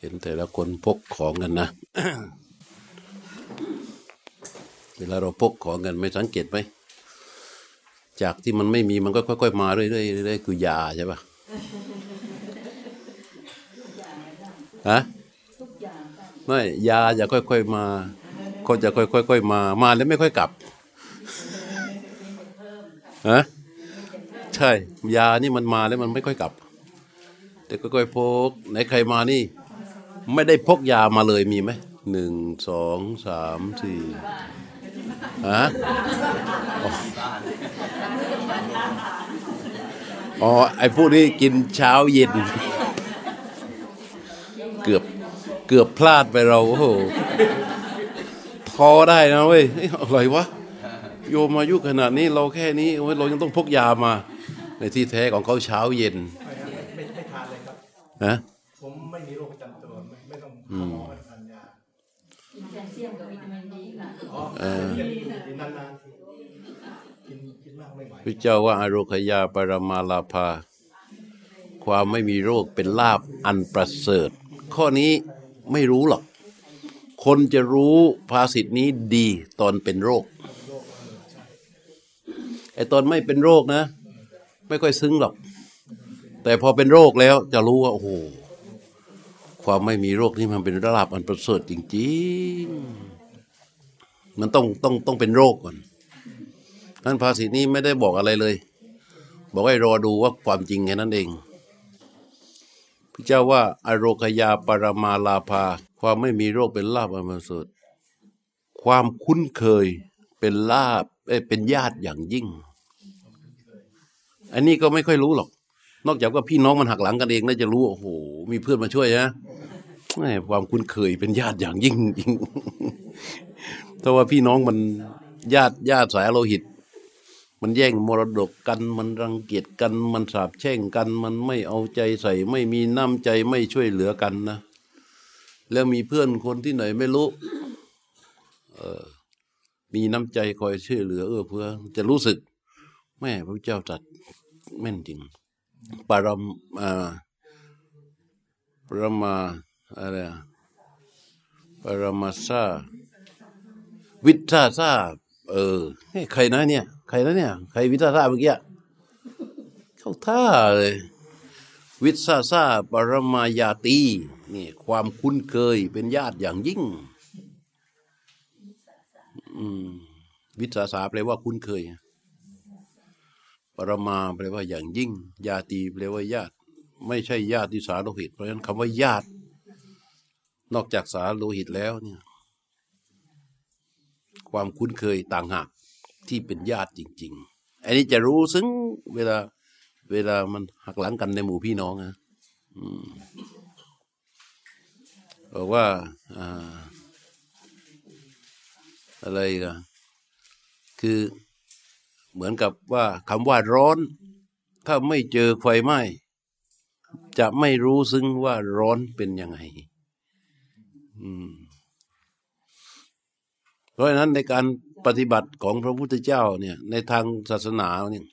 เห็นแต่ละคนพกของกันนะ เวลาเราพกของกันไม่สังเกตไหม จากที่มันไม่มีมันก็ค่อย ๆ มาเรื่อยๆเรื่อยๆคือยาใช่ปะฮะไม่ยาจะค่อยๆมาก็จะค่อยๆมา มาแล้วไม่ค่อยกลับฮะใช่ ยานี่มันมาแล้วมันไม่ค่อยกลับ แต่ค่อยๆพกไหนใครมานี่ ไม่ได้พกยามาเลยมีไหมหนึ่งสองสามสี่ฮะอ๋อไอ้พวกนี้กินเช้าเย็น เกือบเกือบพลาดไปเราโอ้โหพอได้นะเว้ยเอ้ยอะไรวะโยมอายุขนาดนี้เราแค่นี้โอ้ยเรายังต้องพกยามา ในที่แท้ของเขาเช้าเย็นไม่ไม่ทานเลยครับนะ หาหมอไม่ต้องทานยากินแคลเซียมกับวิตามินดีค่ะอ๋อกินนานๆทีกินกินมากไม่ไหวพระเจ้าว่าอาโรคยาปรมาลาภา ความไม่มีโรคเป็นลาบอันประเสริฐ ข้อนี้ไม่รู้หรอก คนจะรู้ภาษิตนี้ดีตอนเป็นโรคไอ้ตอนไม่เป็นโรคนะ ไม่ค่อยซึ้งหรอก แต่พอเป็นโรคแล้วจะรู้ว่าโอ้โห ความไม่มีโรคนี่มันเป็นลาบอันประเสริฐจริงๆ มันต้องต้องต้องเป็นโรคก่อนนั้นภาษิตนี้ไม่ได้บอกอะไรเลย บอกให้รอดูว่าความจริงแค่นั้นเองพระเจ้าว่าอโรคยาปรมาลาภา ความไม่มีโรคเป็นลาบอันประเสริฐความคุ้นเคยเป็นลาบเอเป็นญาติอย่างยิ่ง อันนี้ก็ไม่ค่อยรู้หรอก นอกจากว่าพี่น้องมันหักหลังกันเองน่าจะรู้โอ้โห มีเพื่อนมาช่วยนะ ความคุ้นเคยเป็นญาติอย่างยิ่งจริงถ้าว่าพี่น้องมันญาติญาติสายโลหิต มันแย่งมรดกกัน มันรังเกียจกัน มันสาบแช่งกัน มันไม่เอาใจใส่ ไม่มีน้ำใจไม่ช่วยเหลือกันนะ แล้วมีเพื่อนคนที่ไหนไม่รู้เออมีน้ำใจคอยช่วยเหลือเออเพื่อ จะรู้สึก แม่พระเจ้าตรัดแม่นจริงปรมอ่าปรมา อะไรอะปรมาซาวิทาซาเออใครนะเนี่ย ใครนะเนี่ย ใครวิทาซาเมื่อกี้เข้าท่าเลย วิทาซาปรมายาตีนี่ความคุ้นเคยเป็นญาติอย่างยิ่งอืมวิทาสาแปลว่าคุ้นเคย ปรมาแปลว่าอย่างยิ่งญาตีแปลว่าญาติ ไม่ใช่ญาติสาโลหิตเพราะฉะนั้นคำว่าญาติ นอกจากสารโลหิตแล้วเนี่ย ความคุ้นเคยต่างหากที่เป็นญาติจริง ๆ อันนี้จะรู้ซึ้งเวลา เวลามันหักหลังกันในหมู่พี่น้องนะบอกว่าอ่าอะไรกันคือเหมือนกับว่าคำว่าร้อน ถ้าไม่เจอไฟไหม้จะไม่รู้ซึ้งว่าร้อนเป็นยังไง เพราะฉะนั้นในการปฏิบัติของพระพุทธเจ้าเนี่ย ในทางศาสนาเนี่ย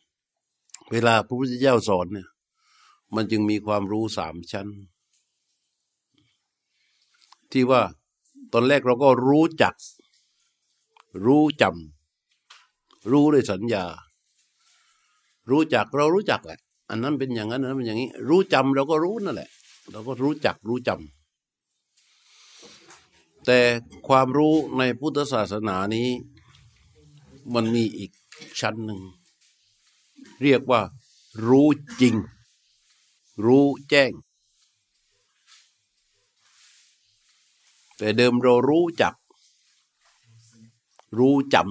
เวลาพระพุทธเจ้าสอนเนี่ย มันจึงมีความรู้สามชั้น ที่ว่าตอนแรกเราก็รู้จัก รู้จำรู้ด้วยสัญญา รู้จักเรารู้จักแหละอันนั้นเป็นอย่างนั้นอันนั้นเป็นอย่างนี้ รู้จำเราก็รู้นั่นแหละ เราก็รู้จักรู้จำ แต่ความรู้ในพุทธศาสนานี้ มันมีอีกชั้นหนึ่ง เรียกว่า รู้จริง รู้แจ้ง แต่เดิมเรารู้จัก รู้จำ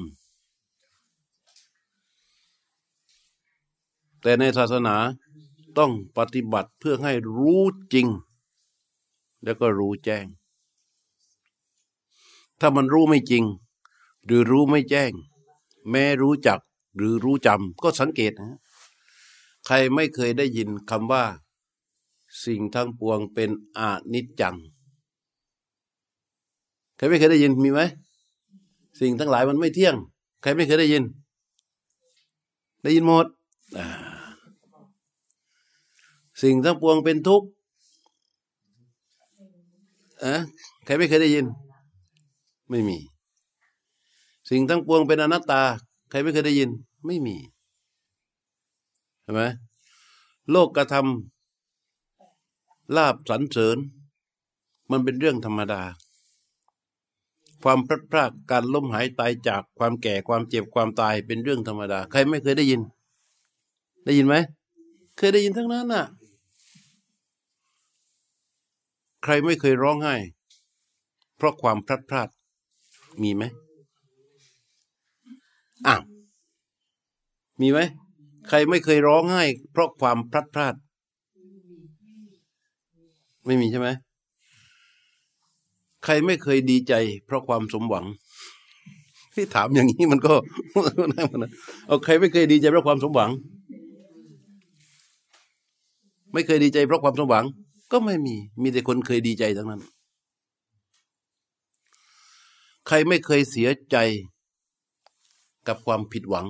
แต่ในศาสนาต้องปฏิบัติเพื่อให้รู้จริง แล้วก็รู้แจ้ง ถ้ามันรู้ไม่จริง หรือรู้ไม่แจ้ง แม้รู้จักหรือรู้จำก็สังเกตนะใครไม่เคยได้ยินคำว่า สิ่งทั้งปวงเป็นอนิจจังใครไม่เคยได้ยินมีไหมสิ่งทั้งหลายมันไม่เที่ยง ใครไม่เคยได้ยิน ได้ยินหมดสิ่งทั้งปวงเป็นทุกข์อะใครไม่เคยได้ยิน ไม่มี สิ่งทั้งปวงเป็นอนัตตา ใครไม่เคยได้ยิน ไม่มีใช่ไหมโลกกระทำลาบสรรเสริญ มันเป็นเรื่องธรรมดา ความพลัดพรากการล้มหายตายจากความแก่ความเจ็บความตายเป็นเรื่องธรรมดา ใครไม่เคยได้ยิน ได้ยินไหมเคยได้ยินทั้งนั้นน่ะ ใครไม่เคยร้องไห้ เพราะความพลัดพราก มีไหมอ้าวมีไหมใครไม่เคยร้องไห้เพราะความพลัดพรากไม่มีใช่ไหมใครไม่เคยดีใจ เพราะความสมหวังที่ถามอย่างนี้มันก็เอาใครไม่เคยดีใจเพราะความสมหวัง ไม่เคยดีใจเพราะความสมหวัง ก็ไม่มี มีแต่คนเคยดีใจทั้งนั้น ใครไม่เคยเสียใจกับความผิดหวัง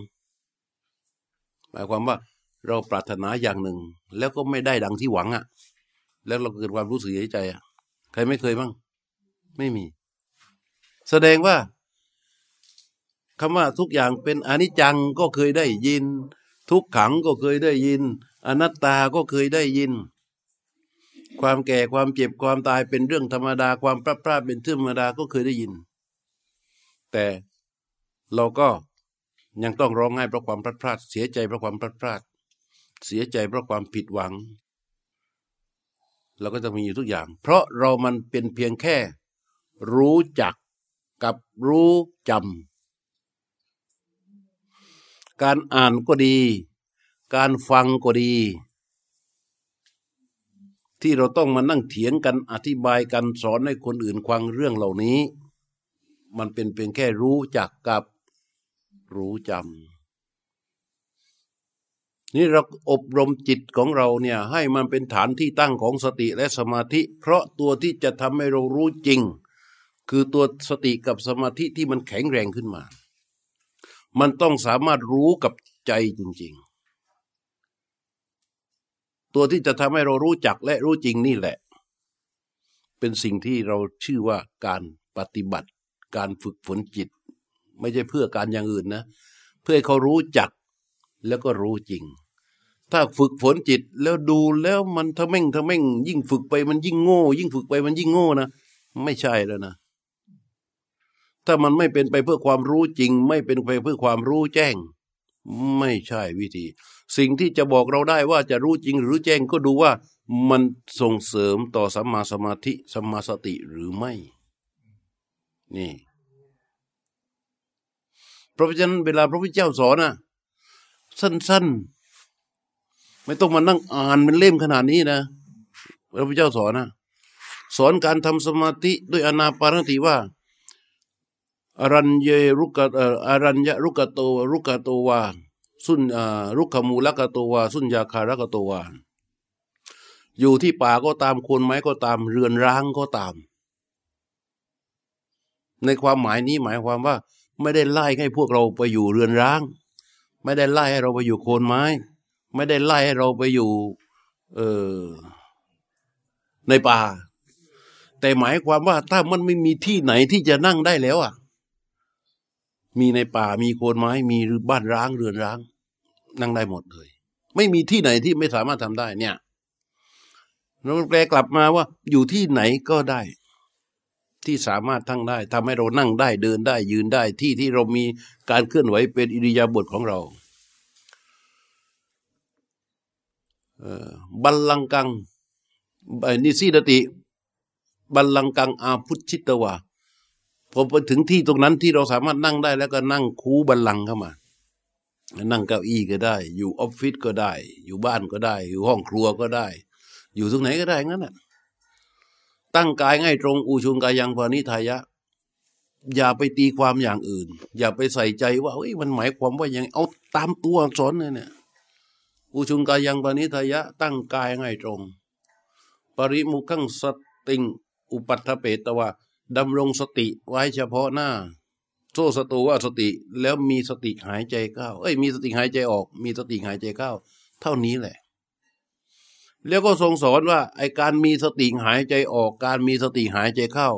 หมายความว่าเราปรารถนาอย่างหนึ่ง แล้วก็ไม่ได้ดังที่หวังอะ่ะ แล้วเราเกิดความรู้สึกเสียใจอะ่ะ ใครไม่เคยบ้าง ไม่มี แสดงว่าคำว่าทุกอย่างเป็นอนิจจังก็เคยได้ยิน ทุกขังก็เคยได้ยิน อนัตตาก็เคยได้ยิน ความแก่ความเจ็บความตายเป็นเรื่องธรรมดา ความพลาดพลาดเป็นเรื่องธรรมดาก็เคยได้ยิน แต่เราก็ยังต้องร้องไห้เพราะความพลาดพลาด เสียใจเพราะความพลาดพลาด เสียใจเพราะความผิดหวัง เราก็จะมีอยู่ทุกอย่าง เพราะเรามันเป็นเพียงแค่ รู้จักกับรู้จำการอ่านก็ดี การฟังก็ดี ที่เราต้องมานั่งเถียงกันอธิบายกันสอนให้คนอื่นฟังเรื่องเหล่านี้ มันเป็นเพียงแค่รู้จักกับรู้จำนี่เราอบรมจิตของเราเนี่ยให้มันเป็นฐานที่ตั้งของสติและสมาธิ เพราะตัวที่จะทำให้เรารู้จริง คือตัวสติกับสมาธิที่มันแข็งแรงขึ้นมา มันต้องสามารถรู้กับใจจริง ๆ ตัวที่จะทำให้เรารู้จักและรู้จริงนี่แหละ เป็นสิ่งที่เราชื่อว่าการปฏิบัติ การฝึกฝนจิต ไม่ใช่เพื่อการอย่างอื่นนะ เพื่อให้เขารู้จักแล้วก็รู้จริง ถ้าฝึกฝนจิตแล้วดูแล้วมันทะเม่งทะเม่ง ยิ่งฝึกไปมันยิ่งโง่ ยิ่งฝึกไปมันยิ่งโง่นะไม่ใช่แล้วนะถ้ามันไม่เป็นไปเพื่อความรู้จริง ไม่เป็นไปเพื่อความรู้แจ้ง ไม่ใช่วิธี สิ่งที่จะบอกเราได้ว่าจะรู้จริงหรือแจ้งก็ดูว่ามันส่งเสริมต่อสัมมาสมาธิสัมมาสติหรือไม่ นี่เพราะฉะนั้นเวลาพระพุทธเจ้าสอนนะสั้น ๆ ไม่ต้องมานั่งอ่านเป็นเล่มขนาดนี้นะพระพุทธเจ้าสอนนะสอนการทำสมาธิด้วยอนาปานสติว่าอรัญเยรุกะอรัญญะรุกะโตรุกะโตวาสุนรุกขมูลกะโตวาสุนยาคารกะโตวาอยู่ที่ป่าก็ตามโคนไม้ก็ตาม เรือนร้างก็ตาม ในความหมายนี้หมายความว่า ไม่ได้ไล่ให้พวกเราไปอยู่เรือนร้าง ไม่ได้ไล่ให้เราไปอยู่โคนไม้ ไม่ได้ไล่ให้เราไปอยู่ เออในป่า แต่หมายความว่าถ้ามันไม่มีที่ไหนที่จะนั่งได้แล้วอะ มีในป่ามีโคนไม้ มีบ้านร้างเรือนร้าง นั่งได้หมดเลย ไม่มีที่ไหนที่ไม่สามารถทำได้เนี่ยเราแปลกลับมาว่า อยู่ที่ไหนก็ได้ ที่สามารถทั้งได้ทำให้เรานั่งได้เดินได้ยืนได้ที่ที่เรามีการเคลื่อนไหวเป็นอิริยาบถของเราบัลลังกังนิสีดติ บัลลังกังอาพุชิตวาพอไปถึงที่ตรงนั้นที่เราสามารถนั่งได้แล้วก็นั่งคูบัลลังเข้ามา นั่งเก้าอี้ก็ได้ อยู่ออฟฟิศก็ได้ อยู่บ้านก็ได้ อยู่ห้องครัวก็ได้ อยู่ตรงไหนก็ได้งั้นน่ะ ตั้งกายง่ายตรงอูชุงกายังพานิทายะ อย่าไปตีความอย่างอื่น อย่าไปใส่ใจว่าเฮ้ยมันหมายความว่ายังเอาตามตัวอักษรเลยเนี่ยอุชุงกายังปณิทายะ ตั้งกายง่ายตรง ปริมุขังสติง อุปัฏฐเปตวะดำรงสติไว้เฉพาะหน้า โซสตูว่าสติแล้วมีสติหายใจเข้า เอ้ยมีสติหายใจออก มีสติหายใจเข้า เท่านี้แหละ แล้วก็ทรงสอนว่าไอการมีสติหายใจออก การมีสติหายใจเข้า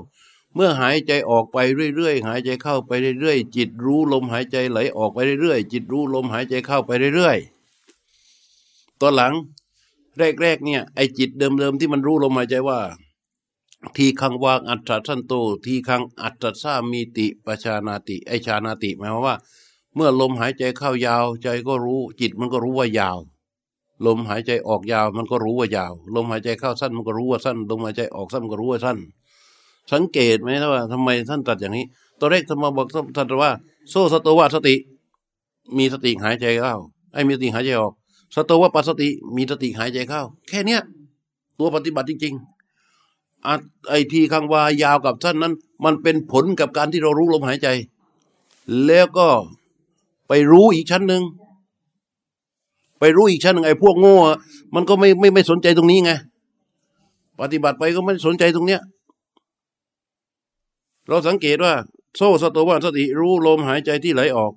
เมื่อหายใจออกไปเรื่อยๆ หายใจเข้าไปเรื่อยๆ จิตรู้ลมหายใจไหลออกไปเรื่อยๆ จิตรู้ลมหายใจเข้าไปเรื่อยๆตอนหลังแรกๆเนี่ยไอจิตเดิมๆที่มันรู้ลมหายใจว่า ทีคังวางอัตถสันโต ทีคังอัตถสามีติปชานาติ ไอชานาติหมายความว่า เมื่อลมหายใจเข้ายาวใจก็รู้ จิตมันก็รู้ว่ายาว ลมหายใจออกยาวมันก็รู้ว่ายาว ลมหายใจเข้าสั้นมันก็รู้ว่าสั้น ลมหายใจออกสั้นมันก็รู้ว่าสั้น สังเกตไหมนะว่าทำไมท่านตรัสอย่างนี้ตัวเลขท่านมาบอกท่านว่า โซสตวะสติ มีสติหายใจเข้าไอ้มีสติหายใจออก สตวะปัสสติมีสติหายใจเข้า แค่เนี้ยตัวปฏิบัติจริงๆไอทีคังวายาวกับสั้นนั้น มันเป็นผลกับการที่เรารู้ลมหายใจ แล้วก็ไปรู้อีกชั้นหนึ่ง ไปรู้อีกชั้นหนึ่งไอ้พวกโง่มันก็ไม่ไม่ไม่สนใจตรงนี้ไงปฏิบัติไปก็ไม่สนใจตรงเนี้ย เราสังเกตว่า โซ่สตวะสติ รู้ลมหายใจที่ไหลออก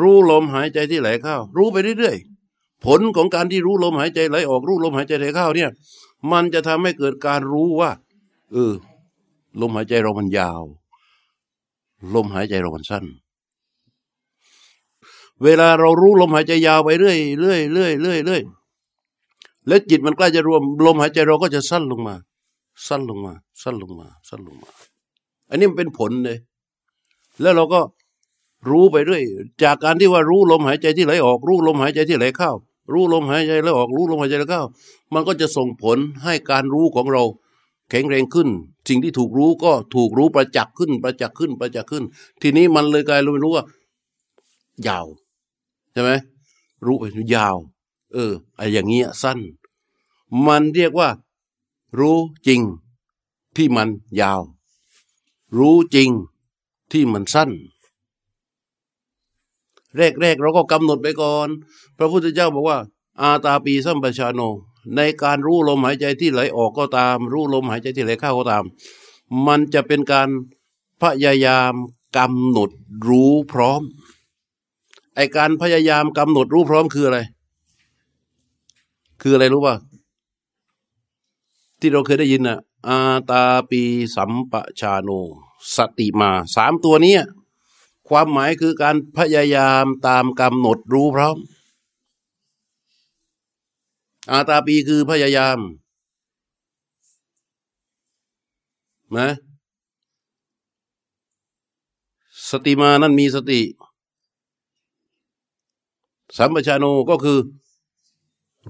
รู้ลมหายใจที่ไหลเข้า รู้ไปเรื่อยๆ ผลของการที่รู้ลมหายใจไหลออก รู้ลมหายใจไหลเข้าเนี่ย มันจะทำให้เกิดการรู้ว่าเออลมหายใจเรามันยาว ลมหายใจเรามันสั้น เวลาเรารู้ลมหายใจยาวไปเรื่อยเรื่อยเรื่อยเรื่อยเรื่อยแล้วจิตมันใกล้จะรวมลมหายใจเราก็จะสั้นลงมา สั้นลงมา สั้นลงมา สั้นลงมา อันนี้มันเป็นผลเลย แล้วเราก็รู้ไปเรื่อยจากการที่ว่ารู้ลมหายใจที่ไหลออก รู้ลมหายใจที่ไหลเข้ารู้ลมหายใจไหลออกรู้ลมหายใจไหลเข้ามันก็จะส่งผลให้การรู้ของเราแข็งแรงขึ้น สิ่งที่ถูกรู้ก็ถูกรู้ประจักษ์ขึ้น ประจักษ์ขึ้นประจักษ์ขึ้น ทีนี้มันเลยกลายเป็นรู้ว่า ยาว ใช่ไหมรู้ไปยาว เออไออย่างเงี้ยสั้น มันเรียกว่า รู้จริงที่มันยาว รู้จริงที่มันสั้น แรกๆเราก็กำหนดไปก่อน พระพุทธเจ้าบอกว่า อาตาปีสัมปชาโน ในการรู้ลมหายใจที่ไหลออกก็ตาม รู้ลมหายใจที่ไหลเข้าก็ตาม มันจะเป็นการพยายามกำหนดรู้พร้อม ไอการพยายามกำหนดรู้พร้อมคืออะไร คืออะไรรู้ป่ะที่เราเคยได้ยินนะอาตาปีสัมปชาโนสติมาสามตัวนี้ความหมายคือการพยายามตามกำหนดรู้พร้อม อาตาปีคือพยายามนะสติมานั่นมีสติ สัมปชาโนก็คือ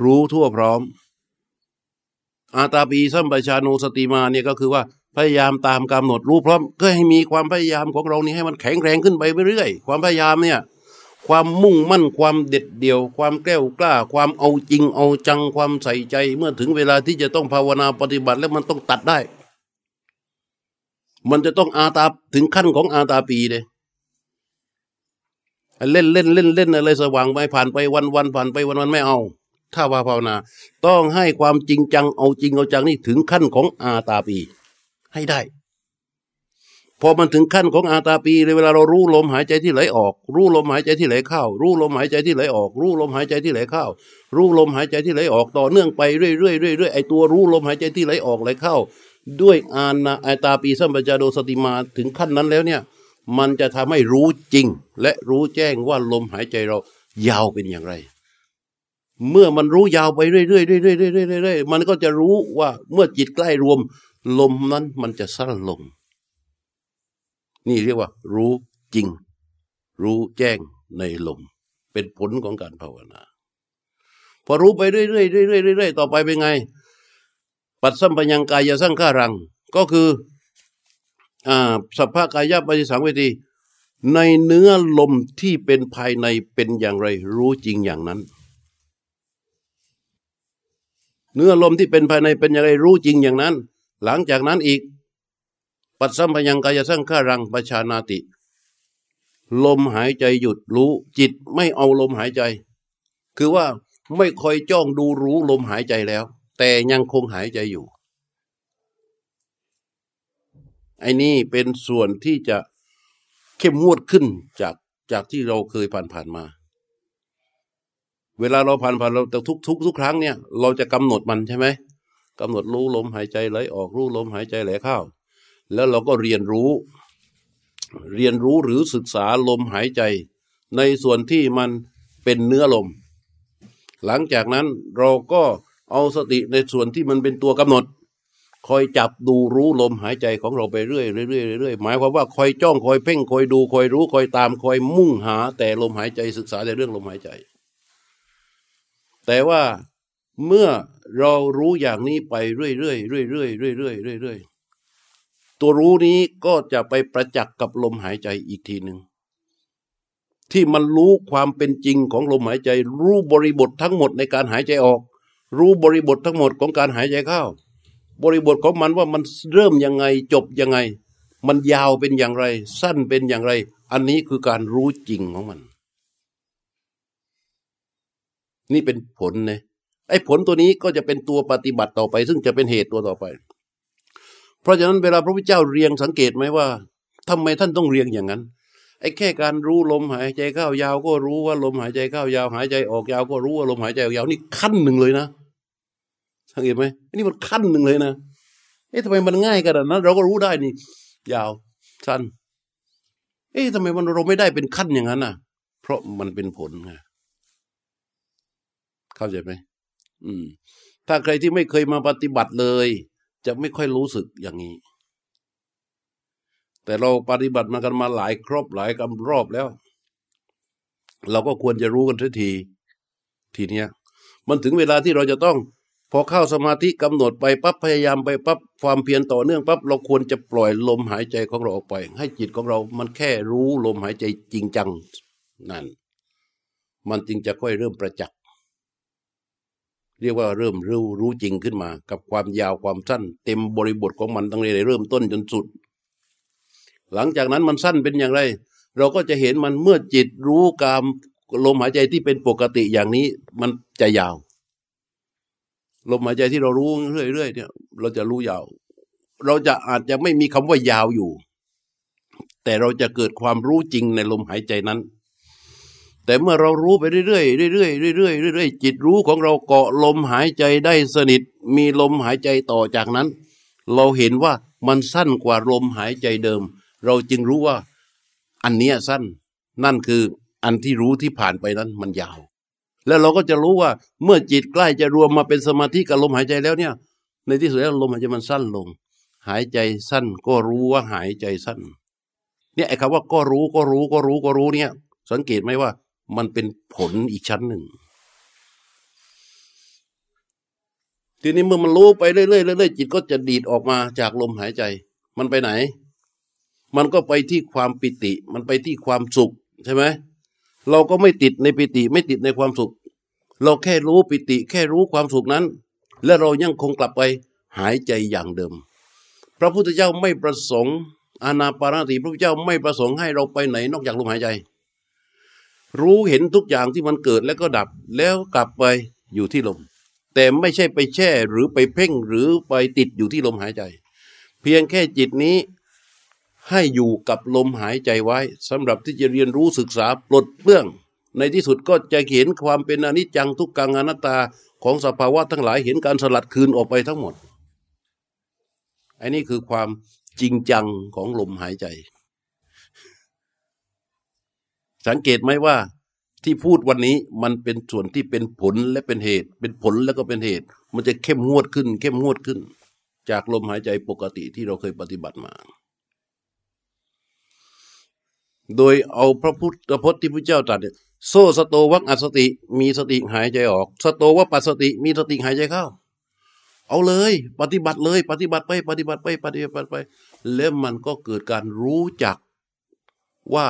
รู้ทั่วพร้อม อาตาปีสัมปชาโนสติมาเนี่ยก็คือว่าพยายามตามกำหนดรู้พร้อมก็ให้มีความพยายามของเรานี่ให้มันแข็งแรงขึ้นไปเรื่อยๆความพยายามเนี่ย ความมุ่งมั่นความเด็ดเดี่ยว ความแกล้วกล้า ความเอาจริงเอาจังความใส่ใจ เมื่อถึงเวลาที่จะต้องภาวนาปฏิบัติแล้วมันต้องตัดได้ มันจะต้องอาตาถึงขั้นของอาตาปีเลย เล่นเล่นเล่นเล่นอะไรสว่างไปผ่านไปวันวันผ่านไปวันวันไม่เอา ถ้าว่าภาวนา ต้องให้ความจริงจังเอาจริงเอาจังนี่ถึงขั้นของอาตาปี ให้ได้ พอมันถึงขั้นของอาตาปีเลยเวลาเรารู้ลมหายใจที่ไหลออก รู้ลมหายใจที่ไหลเข้า รู้ลมหายใจที่ไหลออก รู้ลมหายใจที่ไหลเข้า รู้ลมหายใจที่ไหลออกต่อเนื่องไปเรื่อยๆเรื่อยเรื่อยไอตัวรู้ลมหายใจที่ไหลออกไหลเข้า ด้วยอานาอาตาปีสัมปจาโดสติมาถึงขั้นนั้นแล้วเนี่ย มันจะทำให้รู้จริง และรู้แจ้งว่าลมหายใจเรายาวเป็นอย่างไร เมื่อมันรู้ยาวไปเรื่อยๆเรื่อยๆเรื่อยๆเรื่อยๆมันก็จะรู้ว่าเมื่อจิตใกล้รวม ลมนั้นมันจะสั้นลง นี่เรียกว่า รู้จริง รู้แจ้งในลม เป็นผลของการภาวนา พอรู้ไปเรื่อยๆเรื่อยๆเรื่อยๆต่อไปเป็นไง ปัดสัมปัญญกายสร้างข้ารัง ก็คือ สัพพะกายปฏิสังเวทีในเนื้อลมที่เป็นภายในเป็นอย่างไร รู้จริงอย่างนั้น เนื้อลมที่เป็นภายในเป็นอย่างไรรู้จริงอย่างนั้น หลังจากนั้นอีก ปัดสัมพยังกายสร้างข้ารังประชานาติ ลมหายใจหยุดรู้จิตไม่เอาลมหายใจ คือว่าไม่คอยจ้องดูรู้ลมหายใจแล้ว แต่ยังคงหายใจอยู่ ไอ้นี่เป็นส่วนที่จะเข้มงวดขึ้นจากจากที่เราเคยผ่านผ่านมา เวลาเราผ่านผ่านเราแต่ทุกทุกทุกครั้งเนี่ย เราจะกำหนดมันใช่ไหมกำหนดรู้ลมหายใจไหลออกรู้ลมหายใจไหลเข้าแล้วเราก็เรียนรู้ เรียนรู้หรือศึกษาลมหายใจ ในส่วนที่มันเป็นเนื้อลม หลังจากนั้นเราก็เอาสติในส่วนที่มันเป็นตัวกำหนด คอยจับดูรู้ลมหายใจของเราไปเรื่อยเรื่อยเรื่อยหมายความว่าคอยจ้องคอยเพ่งคอยดูคอยรู้คอยตามคอยมุ่งหา แต่ลมหายใจศึกษาในเรื่องลมหายใจ แต่ว่าเมื่อเรารู้อย่างนี้ไปเรื่อยเรื่อยเรื่อยเรื่อยเรื่อยเรื่อยเรื่อยตัวรู้นี้ก็จะไปประจักษ์กับลมหายใจอีกทีหนึ่งที่มันรู้ความเป็นจริงของลมหายใจ รู้บริบททั้งหมดในการหายใจออก รู้บริบททั้งหมดของการหายใจเข้า บริบทของมันว่ามันเริ่มยังไงจบยังไง มันยาวเป็นอย่างไร สั้นเป็นอย่างไร อันนี้คือการรู้จริงของมัน นี่เป็นผลนะไอ้ผลตัวนี้ก็จะเป็นตัวปฏิบัติต่อไป ซึ่งจะเป็นเหตุตัวต่อไป เพราะฉะนั้นเวลาพระพุทธเจ้าเรียงสังเกตไหมว่าทำไมท่านต้องเรียงอย่างนั้นไอ้แค่การรู้ลมหายใจเข้ายาวก็รู้ว่าลมหายใจเข้ายาว หายใจออกยาวก็รู้ว่าลมหายใจออกยาวนี่ขั้นหนึ่งเลยนะ สังเกตไหมอันนี้มันขั้นหนึ่งเลยนะเอ๊ะทำไมมันง่ายขนาดนั้นเราก็รู้ได้นี่ ยาวสั้นเอ๊ะทำไมมันเราไม่ได้เป็นขั้นอย่างนั้นน่ะ เพราะมันเป็นผลไงเข้าใจไหมอืม ถ้าใครที่ไม่เคยมาปฏิบัติเลย จะไม่ค่อยรู้สึกอย่างนี้ แต่เราปฏิบัติมากันมาหลายครบหลายกำรอบแล้ว เราก็ควรจะรู้กันทันที ทีเนี้ย มันถึงเวลาที่เราจะต้อง พอเข้าสมาธิกำหนดไปปั๊บพยายามไปปั๊บความเพียรต่อเนื่องปั๊บเราควรจะปล่อยลมหายใจของเราออกไป ให้จิตของเรามันแค่รู้ลมหายใจจริงจังนั่น มันจึงจะค่อยเริ่มประจักษ์เรียกว่าเริ่มรู้รู้จริงขึ้นมา กับความยาวความสั้น เต็มบริบทของมันตั้งแต่เริ่มต้นจนสุด หลังจากนั้นมันสั้นเป็นอย่างไร เราก็จะเห็นมันเมื่อจิตรู้กามลมหายใจที่เป็นปกติอย่างนี้ มันจะยาว ลมหายใจที่เรารู้เรื่อยๆเนี่ย เราจะรู้ยาว เราจะอาจจะไม่มีคำว่ายาวอยู่ แต่เราจะเกิดความรู้จริงในลมหายใจนั้น แต่เมื่อเรารู้ไปเรื่อยๆเรื่อยๆเรื่อยๆเรื่อยๆจิตรู้ของเราเกาะลมหายใจได้สนิท มีลมหายใจต่อจากนั้น เราเห็นว่ามันสั้นกว่าลมหายใจเดิม เราจึงรู้ว่า อันเนี้ยสั้น นั่นคืออันที่รู้ที่ผ่านไปนั้นมันยาว แล้วเราก็จะรู้ว่าเมื่อจิตใกล้จะรวมมาเป็นสมาธิกับลมหายใจแล้วเนี่ย ในที่สุดแล้วลมหายใจมันสั้นลง หายใจสั้นก็รู้ว่าหายใจสั้น เนี่ยไอ้คำว่าก็รู้ก็รู้ก็รู้ก็รู้เนี่ย สังเกตไหมว่า มันเป็นผลอีกชั้นหนึ่ง ทีนี้เมื่อมันรู้ไปเรื่อยๆเรื่อยๆจิตก็จะดีดออกมาจากลมหายใจ มันไปไหน มันก็ไปที่ความปิติ มันไปที่ความสุขใช่ไหม เราก็ไม่ติดในปิติไม่ติดในความสุข เราแค่รู้ปิติแค่รู้ความสุขนั้น และเรายังคงกลับไปหายใจอย่างเดิม พระพุทธเจ้าไม่ประสงค์ อานาปานาติพระพุทธเจ้าไม่ประสงค์ให้เราไปไหนนอกจากลมหายใจ รู้เห็นทุกอย่างที่มันเกิดแล้วก็ดับแล้วกลับไปอยู่ที่ลม แต่ไม่ใช่ไปแช่หรือไปเพ่งหรือไปติดอยู่ที่ลมหายใจ เพียงแค่จิตนี้ ให้อยู่กับลมหายใจไว้สำหรับที่จะเรียนรู้ศึกษาปลดเปลื้อง ในที่สุดก็จะเห็นความเป็นอนิจจังทุกขังอนัตตาของสภาวะทั้งหลายเห็นการสลัดคืนออกไปทั้งหมด อันนี้คือความจริงจังของลมหายใจ สังเกตไหมว่าที่พูดวันนี้มันเป็นส่วนที่เป็นผลและเป็นเหตุ เป็นผลแล้วก็เป็นเหตุ มันจะเข้มงวดขึ้น เข้มงวดขึ้น จากลมหายใจปกติที่เราเคยปฏิบัติมา โดยเอาพระพุทธพจน์ที่พระเจ้าตรัสเนี่ยโซสโตวักอสติ มีสติหายใจออก สโตวัปัสติ มีสติหายใจเข้า เอาเลย ปฏิบัติเลย ปฏิบัติไป ปฏิบัติไป ปฏิบัติไป แล้วมันก็เกิดการรู้จักว่า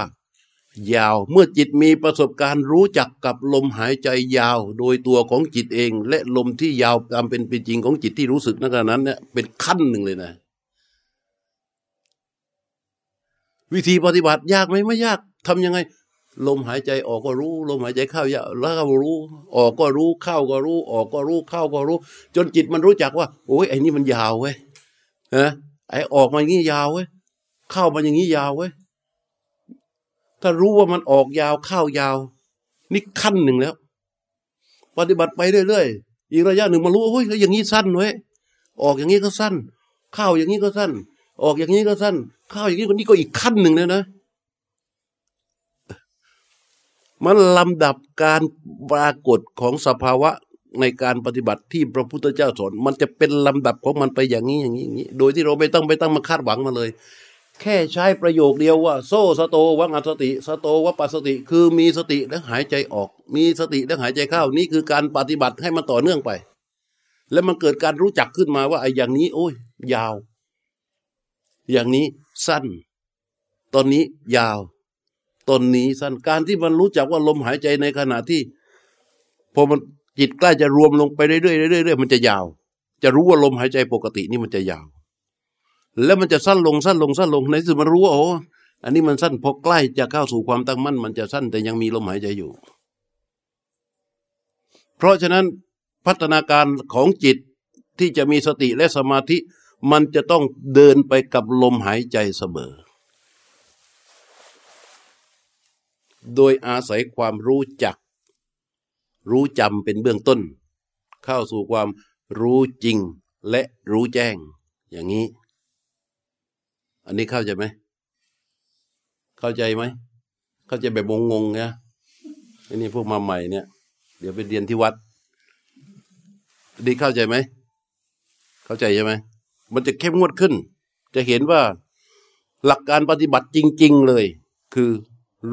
ยาวเมื่อจิตมีประสบการณ์รู้จักกับลมหายใจยาว โดยตัวของจิตเอง และลมที่ยาวตามเป็นเป็นจริงของจิตที่รู้สึกณขณะนั้นเนี่ยเป็นขั้นหนึ่งเลยนะ วิธีปฏิบัติยากไหมไม่ยากทำยังไง ลมหายใจออกก็รู้ ลมหายใจเข้ายาแล้วก็รู้ ออกก็รู้เข้าก็รู้ ออกก็รู้เข้าก็รู้ จนจิตมันรู้จักว่า โอ้ยไอ้นี่มันยาวเว้ยนะไอ้ออกมาอย่างนี้ยาวเว้ยเข้ามาอย่างนี้ยาวเว้ยถ้ารู้ว่ามันออกยาวเข้ายาว นี่ขั้นหนึ่งแล้ว ปฏิบัติไปเรื่อยๆอีกระยะหนึ่งมารู้ว่าเฮ้ยแล้วอย่างนี้สั้นเว้ยออกอย่างนี้ก็สั้น เข้าอย่างนี้ก็สั้น ออกอย่างนี้ก็สั้นเข้าอย่างนี้ก็นี่ก็อีกขั้นหนึ่งเลยนะ มันลำดับการปรากฏของสภาวะในการปฏิบัติที่พระพุทธเจ้าสอน มันจะเป็นลำดับของมันไปอย่างนี้อย่างนี้อย่างนี้ โดยที่เราไม่ต้องไม่ต้องมาคาดหวังมาเลย แค่ใช้ประโยคเดียวว่า โซสโตวังอัสติสโตวปัสสติ คือมีสติแล้วหายใจออก มีสติแล้วหายใจเข้านี่คือการปฏิบัติให้มันต่อเนื่องไป แล้วมันเกิดการรู้จักขึ้นมาว่าไอ้อย่างนี้ โอ้ย ยาว อย่างนี้สั้น ตอนนี้ยาว ตอนนี้สั้นการที่มันรู้จักว่าลมหายใจในขณะที่พอมันจิตใกล้จะรวมลงไปเรื่อยๆเรื่อยๆมันจะยาว จะรู้ว่าลมหายใจปกตินี่มันจะยาว แล้วมันจะสั้นลงสั้นลงสั้นลงในที่สุดมันรู้ว่าโอ้อันนี้มันสั้นพอใกล้จะเข้าสู่ความตั้งมั่น มันจะสั้นแต่ยังมีลมหายใจอยู่ เพราะฉะนั้นพัฒนาการของจิตที่จะมีสติและสมาธิ มันจะต้องเดินไปกับลมหายใจเสมอ โดยอาศัยความรู้จัก รู้จำเป็นเบื้องต้น เข้าสู่ความรู้จริงและรู้แจ้ง อย่างนี้ อันนี้เข้าใจไหม เข้าใจไหม เข้าใจแบบงงๆเนี่ยอ้นี่พวกมาใหม่เนี่ย เดี๋ยวไปเรียนที่วัดอันนี้เข้าใจไหม เข้าใจใช่ไหม มันจะเข้มงวดขึ้น จะเห็นว่าหลักการปฏิบัติจริง ๆเลย คือ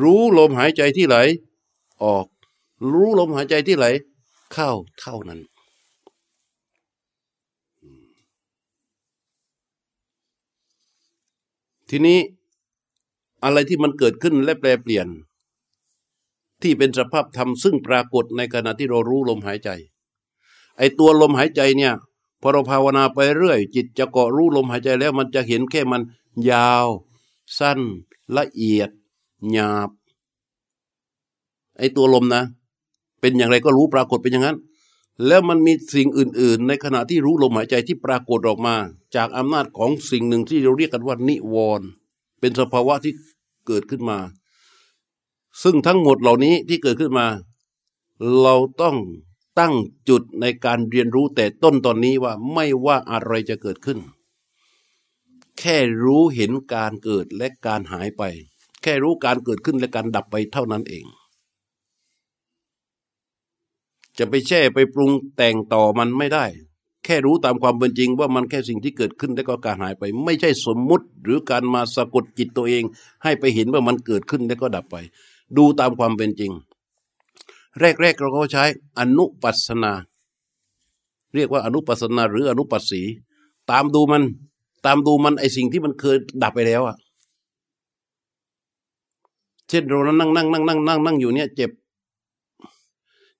รู้ลมหายใจที่ไหล ออก รู้ลมหายใจที่ไหล เข้าเท่านั้น ทีนี้อะไรที่มันเกิดขึ้นและแปรเปลี่ยน ที่เป็นสภาพธรรมซึ่งปรากฏในขณะที่เรารู้ลมหายใจ ไอตัวลมหายใจเนี่ย พอเราภาวนาไปเรื่อย จิตจะเกาะรู้ลมหายใจแล้วมันจะเห็นแค่มันยาว สั้น ละเอียด หยาบ ไอตัวลมนะ เป็นอย่างไรก็รู้ปรากฏเป็นอย่างนั้น แล้วมันมีสิ่งอื่น ๆ ในขณะที่รู้ลมหายใจที่ปรากฏออกมา จากอำนาจของสิ่งหนึ่งที่เราเรียกกันว่านิวรณ์เป็นสภาวะที่เกิดขึ้นมา ซึ่งทั้งหมดเหล่านี้ที่เกิดขึ้นมา เราต้อง ตั้งจุดในการเรียนรู้แต่ต้นตอนนี้ว่าไม่ว่าอะไรจะเกิดขึ้น แค่รู้เห็นการเกิดและการหายไป แค่รู้การเกิดขึ้นและการดับไปเท่านั้นเอง จะไปแช่ไปปรุงแต่งต่อมันไม่ได้ แค่รู้ตามความเป็นจริงว่ามันแค่สิ่งที่เกิดขึ้นแล้วก็การหายไป ไม่ใช่สมมุติหรือการมาสะกดจิตตัวเอง ให้ไปเห็นว่ามันเกิดขึ้นแล้วก็ดับไป ดูตามความเป็นจริง แรกๆเราก็ใช้อนุปัสนา เรียกว่าอนุปัสนาหรืออนุปัสสี ตามดูมัน ตามดูมันไอสิ่งที่มันเคยดับไปแล้วอะเช่นเรานั่งนั่งนั่งนั่งนั่งนั่งอยู่เนี่ย เจ็บ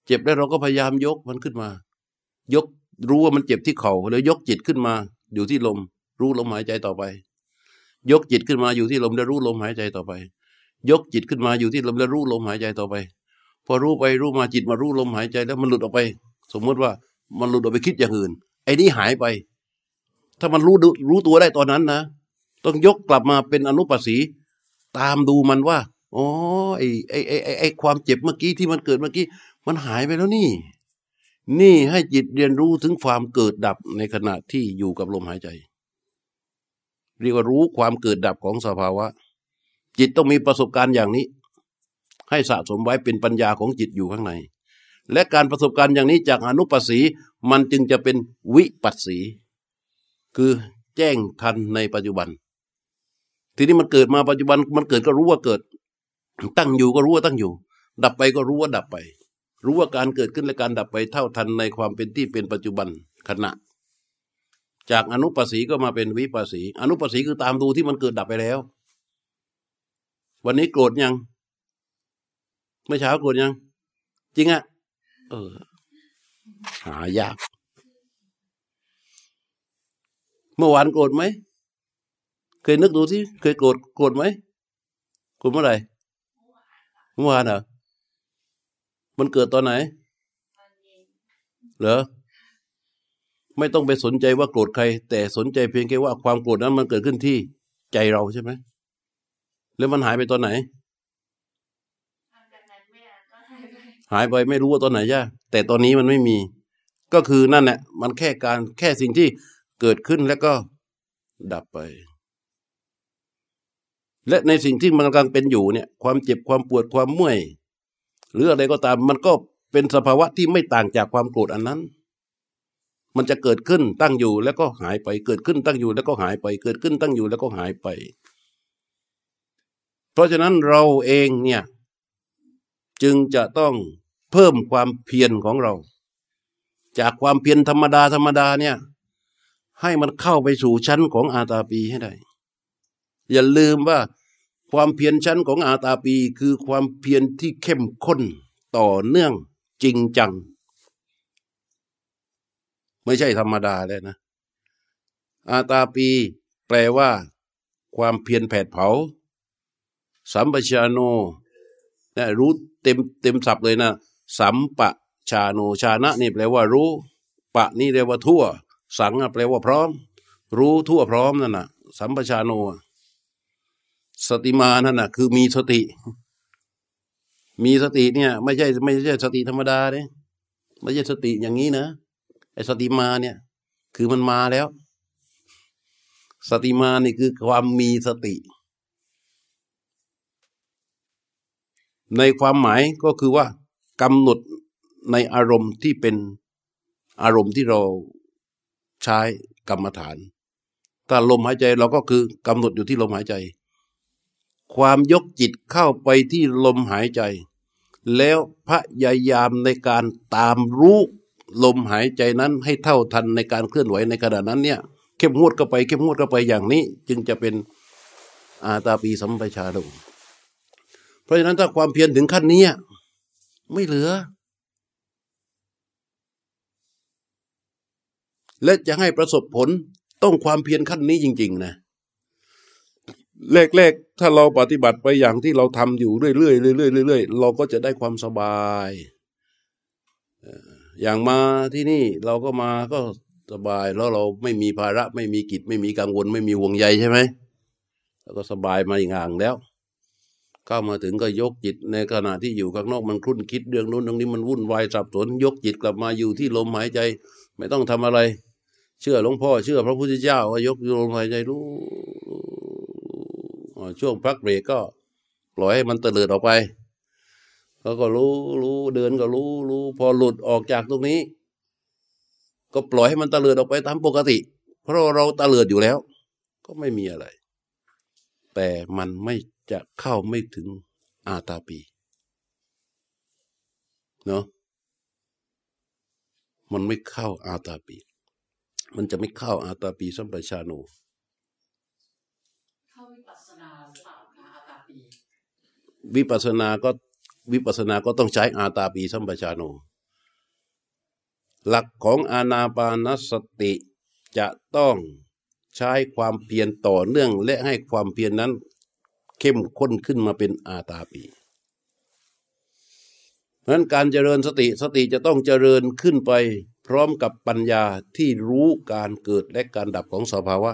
เจ็บแล้วเราก็พยายามยกมันขึ้นมา ยกรู้ว่ามันเจ็บที่เข่าแล้วยกจิตขึ้นมา อยู่ที่ลม รู้ลมหายใจต่อไป ยกจิตขึ้นมาอยู่ที่ลมแล้วรู้ลมหายใจต่อไป ยกจิตขึ้นมาอยู่ที่ลมแล้วรู้ลมหายใจต่อไป พอรู้ไปรู้มาจิตมารู้ลมหายใจแล้วมันหลุดออกไป สมมติว่ามันหลุดออกไปคิดอย่างอื่น ไอ้นี่หายไป ถ้ามันรู้รู้ตัวได้ตอนนั้นนะ ต้องยกกลับมาเป็นอนุปัสสีตามดูมันว่าอ๋อไอ้ไอ้ไอ้ไอ้ไอ้ความเจ็บเมื่อกี้ที่มันเกิดเมื่อกี้ มันหายไปแล้วนี่ นี่ให้จิตเรียนรู้ถึงความเกิดดับในขณะที่อยู่กับลมหายใจ เรียกว่ารู้ความเกิดดับของสภาวะ จิตต้องมีประสบการณ์อย่างนี้ ให้สะสมไว้เป็นปัญญาของจิตอยู่ข้างใน และการประสบการณ์อย่างนี้จากอนุปัสสีมันจึงจะเป็นวิปัสสีคือแจ้งทันในปัจจุบัน ทีนี้มันเกิดมาปัจจุบันมันเกิดก็รู้ว่าเกิด ตั้งอยู่ก็รู้ว่าตั้งอยู่ ดับไปก็รู้ว่าดับไป รู้ว่าการเกิดขึ้นและการดับไปเท่าทันในความเป็นที่เป็นปัจจุบันขณะ จากอนุปัสสีก็มาเป็นวิปัสสี อนุปัสสีคือตามดูที่มันเกิดดับไปแล้ว วันนี้โกรธยัง เมื่อเช้าโกรธยัง จริงอะเออ หายาก เมื่อวานโกรธไหม เคยนึกดูที่เคยโกรธโกรธไหมโกรธเมื่อไหร่เมื่อวานเหรอมันเกิดตอนไหน เหรอ ไม่ต้องไปสนใจว่าโกรธใคร แต่สนใจเพียงแค่ว่าความโกรธนั้นมันเกิดขึ้นที่ใจเราใช่ไหมแล้วมันหายไปตอนไหน หายไปไม่รู้ว่าตอนไหนใช่แต่ตอนนี้มันไม่มี ก็คือนั่นแหละมันแค่การแค่สิ่งที่เกิดขึ้นแล้วก็ดับไป และในสิ่งที่มันกำลังเป็นอยู่เนี่ย ความเจ็บความปวดความเมื่อยหรืออะไรก็ตาม มันก็เป็นสภาวะที่ไม่ต่างจากความโกรธอันนั้น มันจะเกิดขึ้นตั้งอยู่แล้วก็หายไป เกิดขึ้นตั้งอยู่แล้วก็หายไป เกิดขึ้นตั้งอยู่แล้วก็หายไป เพราะฉะนั้นเราเองเนี่ย จึงจะต้องเพิ่มความเพียรของเรา จากความเพียรธรรมดาธรรมดาเนี่ย ให้มันเข้าไปสู่ชั้นของอาตาปีให้ได้ อย่าลืมว่าความเพียรชั้นของอาตาปีคือความเพียรที่เข้มข้นต่อเนื่องจริงจัง ไม่ใช่ธรรมดาเลยนะ อาตาปีแปลว่า ความเพียรแผดเผาสัมปชาโนนะรู้ ต็มเต็มศัพท์เลยนะ สัมปะชาโนชานะนี่แปลว่ารู้ ปะนี่เรียกว่าทั่ว สังแปลว่าพร้อม รู้ทั่วพร้อมนั่นน่ะสัมปชาโน สติมานั่นน่ะคือมีสติ มีสติเนี่ย ไม่ใช่ไม่ใช่สติธรรมดาเนี่ยไม่ใช่สติอย่างนี้นะไอ้สติมาเนี่ย คือมันมาแล้ว สติมานี่คือความมีสติ ในความหมายก็คือว่ากำหนดในอารมณ์ที่เป็นอารมณ์ที่เราใช้กรรมฐาน ถ้าลมหายใจเราก็คือกำหนดอยู่ที่ลมหายใจ ความยกจิตเข้าไปที่ลมหายใจ แล้วพยายามในการตามรู้ลมหายใจนั้นให้เท่าทันในการเคลื่อนไหวในขณะนั้นเนี่ยเข้มงวดเข้าไปเข้มงวดเข้าไปอย่างนี้ จึงจะเป็นอาตาปีสัมปชาดง เพราะฉะนั้นถ้าความเพียรถึงขั้นนี้ไม่เหลือ และจะให้ประสบผลต้องความเพียรขั้นนี้จริง ๆ นะแรกๆถ้าเราปฏิบัติไปอย่างที่เราทำอยู่เรื่อยๆเรื่อยๆเรื่อยๆเราก็จะได้ความสบายอย่างมาที่นี่เราก็มาก็สบายแล้วเราไม่มีภาระไม่มีกิจไม่มีกังวล ไม่มีห่วงใยใช่ไหมแล้วก็สบายมาอีกอ่างแล้ว เข้ามาถึงก็ยกจิตในขณะที่อยู่ข้างนอกมันครุ่นคิดเรื่องนู้นเรื่องนี้มันวุ่นวายสับสนยกจิตกลับมาอยู่ที่ลมหายใจ ไม่ต้องทำอะไร เชื่อหลวงพ่อเชื่อพระพุทธเจ้าว่ายกลมหายใจรู้ช่วงพักเบรกก็ปล่อยให้มันเตลิดออกไปเขาก็รู้รู้เดินก็รู้รู้พอหลุดออกจากตรงนี้ ก็ปล่อยให้มันเตลิดออกไปตามปกติ เพราะเราเตลิดอยู่แล้ว ก็ไม่มีอะไร แต่มันไม่ จะเข้าไม่ถึงอาตาปี เนาะมันไม่เข้าอาตาปี มันจะไม่เข้าอาตาปีสัมปชาโนเข้าวิปัสสนาหรือเปล่าคะอาตาปีวิปัสสนาก็วิปัสสนาก็ต้องใช้อาตาปีสัมปชาโน หลักของอานาปานสติจะต้องใช้ความเพียรต่อเนื่องและให้ความเพียรนนั้น เข้มข้นขึ้นมาเป็นอาตาปีนั้นการเจริญสติสติจะต้องเจริญขึ้นไป พร้อมกับปัญญาที่รู้การเกิดและการดับของสภาวะ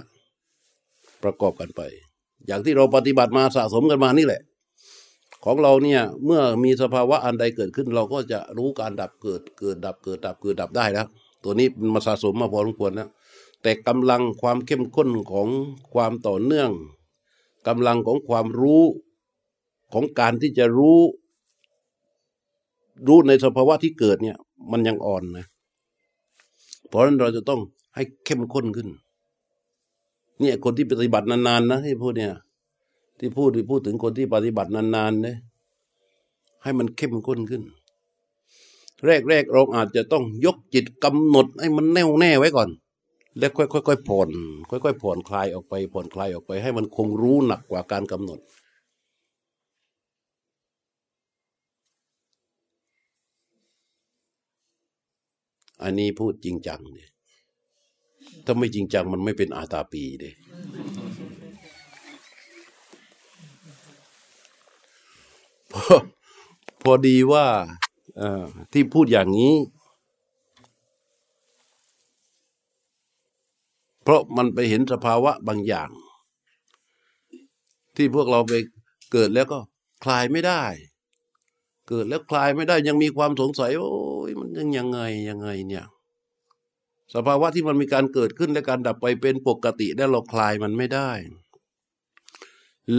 ประกอบกันไป อย่างที่เราปฏิบัติมาสะสมกันมานี่แหละ ของเราเนี่ยเมื่อมีสภาวะอันใดเกิดขึ้น เราก็จะรู้การดับเกิดเกิดดับเกิดดับเกิดดับได้แล้วตัวนี้มาสะสมมาพอสมควรแล้วแต่กำลังความเข้มข้นของความต่อเนื่อง กำลังของความรู้ของการที่จะรู้ รู้ในสภาวะที่เกิดเนี่ย มันยังอ่อนนะ เพราะฉะนั้นเราจะต้องให้เข้มข้นขึ้น เนี่ยคนที่ปฏิบัตินานๆนะที่พูดเนี่ย ที่พูดที่พูดถึงคนที่ปฏิบัตินานๆเนี่ยให้มันเข้มข้นขึ้น แรกๆเราอาจจะต้องยกจิตกำหนดให้มันแน่วแน่ไว้ก่อน แล้วค่อยๆผ่อนค่อยๆผ่อนคลายออกไปผ่อนคลายออกไป ให้มันคงรู้หนักกว่าการกำหนด อันนี้พูดจริงจังเนี่ยถ้าไม่จริงจังมันไม่เป็นอาตาปีเด้พอพอดีว่าที่พูดอย่างนี้ เพราะมันไปเห็นสภาวะบางอย่าง ที่พวกเราไปเกิดแล้วก็คลายไม่ได้ เกิดแล้วคลายไม่ได้ ยังมีความสงสัยโอ้ยมันยังยังไงยังไงเนี่ยสภาวะที่มันมีการเกิดขึ้นและการดับไปเป็นปกติแล้เราคลายมันไม่ได้